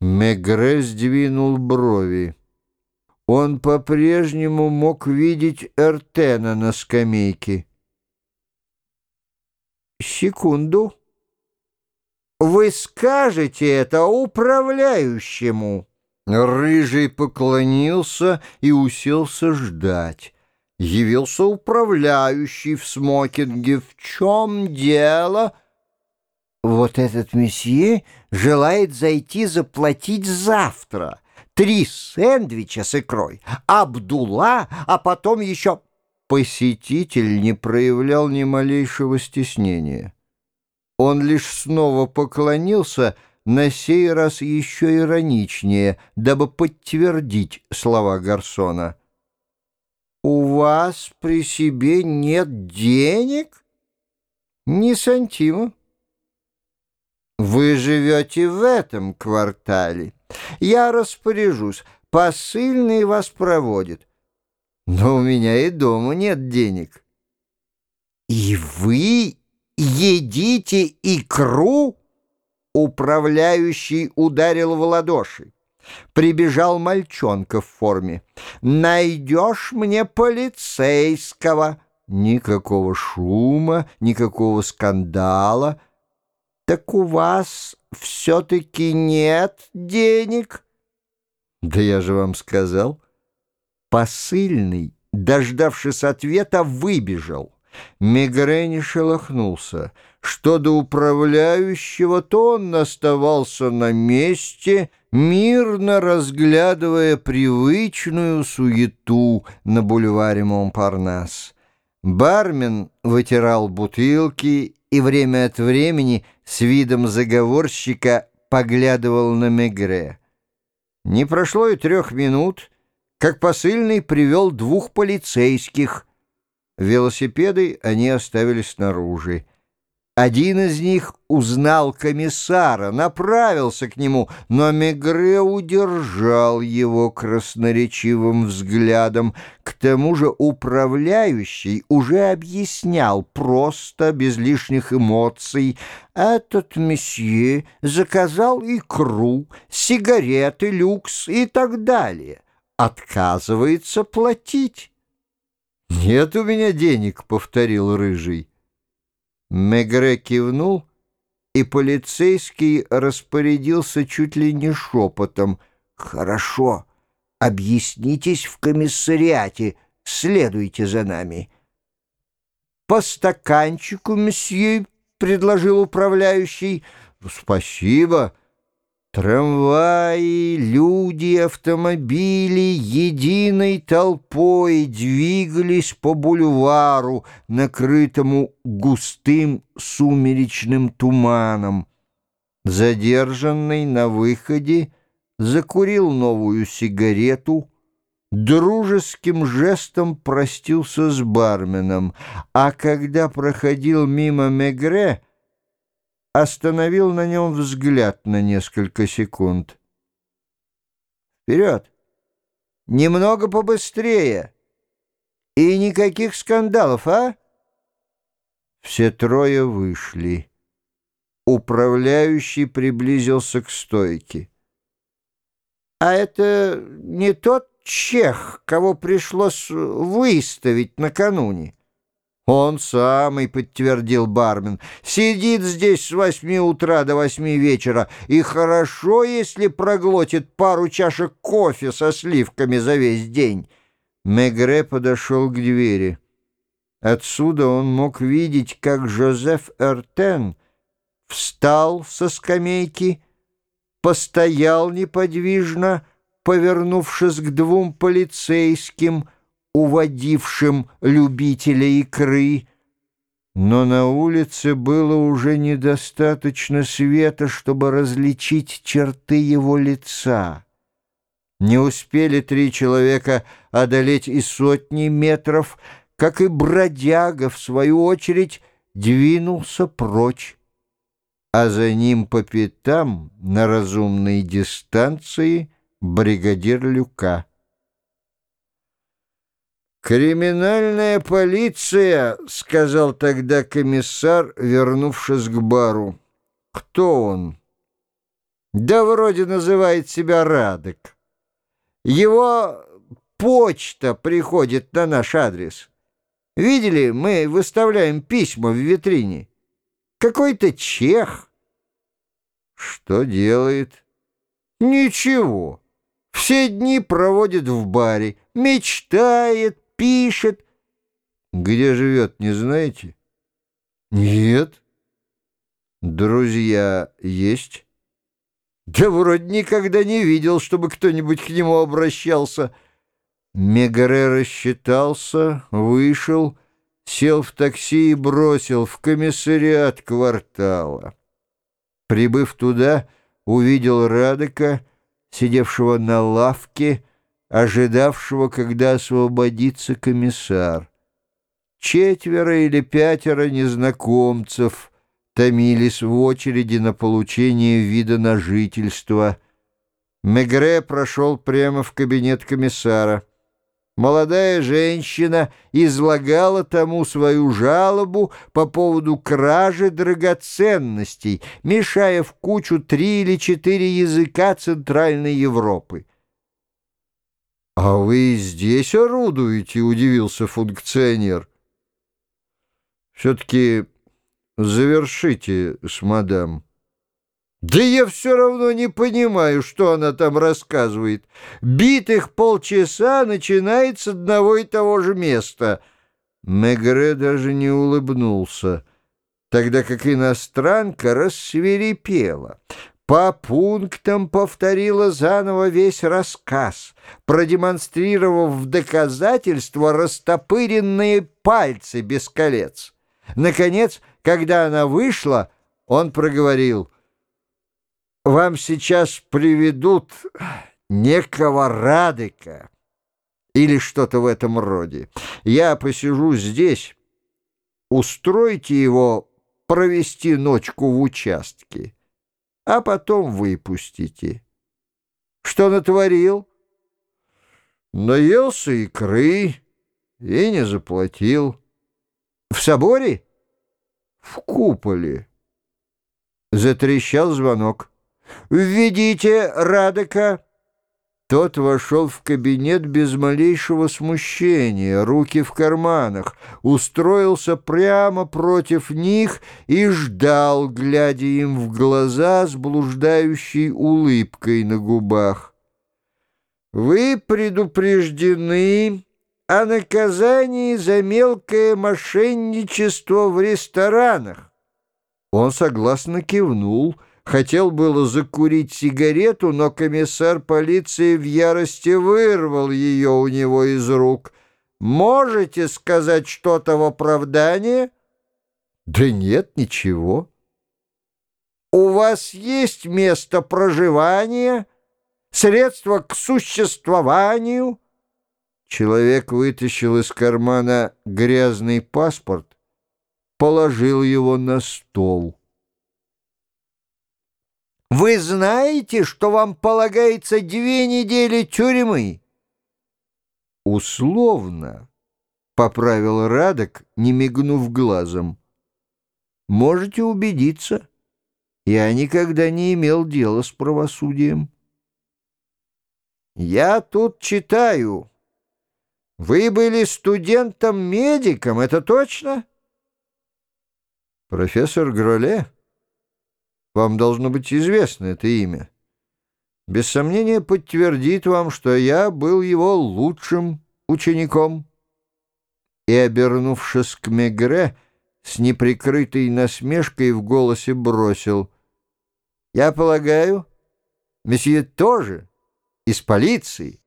Мегре сдвинул брови. Он по-прежнему мог видеть Эртена на скамейке. «Секунду. Вы скажете это управляющему?» Рыжий поклонился и уселся ждать. Явился управляющий в смокинге. «В чем дело?» Вот этот месье желает зайти заплатить завтра. Три сэндвича с икрой, Абдула, а потом еще... Посетитель не проявлял ни малейшего стеснения. Он лишь снова поклонился, на сей раз еще ироничнее, дабы подтвердить слова Гарсона. «У вас при себе нет денег?» «Ни сантима». Вы живете в этом квартале. Я распоряжусь, посыльный вас проводит. Но у меня и дома нет денег. И вы едите икру? Управляющий ударил в ладоши. Прибежал мальчонка в форме. «Найдешь мне полицейского!» Никакого шума, никакого скандала — «Так у вас все-таки нет денег?» «Да я же вам сказал». Посыльный, дождавшись ответа, выбежал. Мегре не шелохнулся. Что до управляющего, то он оставался на месте, мирно разглядывая привычную суету на бульваре Монпарнас. Бармен вытирал бутылки и время от времени с видом заговорщика поглядывал на Мегре. Не прошло и трех минут, как посыльный привел двух полицейских. Велосипеды они оставили снаружи. Один из них узнал комиссара, направился к нему, но Мегре удержал его красноречивым взглядом. К тому же управляющий уже объяснял просто, без лишних эмоций. Этот месье заказал икру, сигареты, люкс и так далее. Отказывается платить. «Нет у меня денег», — повторил Рыжий. Мегре кивнул, и полицейский распорядился чуть ли не шепотом. «Хорошо, объяснитесь в комиссариате, следуйте за нами». «По стаканчику, месье», — предложил управляющий. «Спасибо». Трамваи, люди, автомобили единой толпой двигались по бульвару, накрытому густым сумеречным туманом. Задержанный на выходе закурил новую сигарету, дружеским жестом простился с барменом, а когда проходил мимо Мегре, остановил на нем взгляд на несколько секунд. «Вперед! Немного побыстрее! И никаких скандалов, а?» Все трое вышли. Управляющий приблизился к стойке. «А это не тот чех, кого пришлось выставить накануне?» «Он самый», — подтвердил бармен, — «сидит здесь с восьми утра до восьми вечера, и хорошо, если проглотит пару чашек кофе со сливками за весь день». Мегре подошел к двери. Отсюда он мог видеть, как Жозеф Эртен встал со скамейки, постоял неподвижно, повернувшись к двум полицейским — уводившим любителя икры, но на улице было уже недостаточно света, чтобы различить черты его лица. Не успели три человека одолеть и сотни метров, как и бродяга, в свою очередь, двинулся прочь, а за ним по пятам на разумной дистанции бригадир Люка. «Криминальная полиция», — сказал тогда комиссар, вернувшись к бару. «Кто он?» Да вроде называет себя Радок. Его почта приходит на наш адрес. Видели, мы выставляем письма в витрине. Какой-то чех. Что делает? Ничего. Все дни проводит в баре, мечтает, пишет. Где живет, не знаете? Нет. Друзья есть? Да вроде никогда не видел, чтобы кто-нибудь к нему обращался. Мегаре рассчитался, вышел, сел в такси и бросил в комиссариат квартала. Прибыв туда, увидел Радека, сидевшего на лавке, ожидавшего, когда освободится комиссар. Четверо или пятеро незнакомцев томились в очереди на получение вида на жительство. Мегре прошел прямо в кабинет комиссара. Молодая женщина излагала тому свою жалобу по поводу кражи драгоценностей, мешая в кучу три или четыре языка Центральной Европы. «А вы здесь орудуете?» — удивился функционер. «Все-таки завершите с мадам». Да я все равно не понимаю, что она там рассказывает. Битых полчаса начинает с одного и того же места. Мегре даже не улыбнулся, тогда как иностранка рассверепела. По пунктам повторила заново весь рассказ, продемонстрировав в доказательство растопыренные пальцы без колец. Наконец, когда она вышла, он проговорил — вам сейчас приведут некого Радыка или что-то в этом роде. Я посижу здесь, устройте его провести ночку в участке, а потом выпустите. Что натворил? Наелся икры и не заплатил. В соборе? В куполе. Затрещал звонок. «Введите Радека!» Тот вошел в кабинет без малейшего смущения, руки в карманах, устроился прямо против них и ждал, глядя им в глаза с блуждающей улыбкой на губах. «Вы предупреждены о наказании за мелкое мошенничество в ресторанах». Он согласно кивнул — Хотел было закурить сигарету, но комиссар полиции в ярости вырвал ее у него из рук. «Можете сказать что-то в оправдание?» «Да нет, ничего». «У вас есть место проживания, средства к существованию?» Человек вытащил из кармана грязный паспорт, положил его на стол. Вы знаете, что вам полагается две недели тюрьмы?» «Условно», — поправил Радок, не мигнув глазом. «Можете убедиться, я никогда не имел дела с правосудием». «Я тут читаю. Вы были студентом-медиком, это точно?» «Профессор Гроле?» Вам должно быть известно это имя. Без сомнения подтвердит вам, что я был его лучшим учеником. И, обернувшись к Мегре, с неприкрытой насмешкой в голосе бросил. «Я полагаю, месье тоже из полиции?»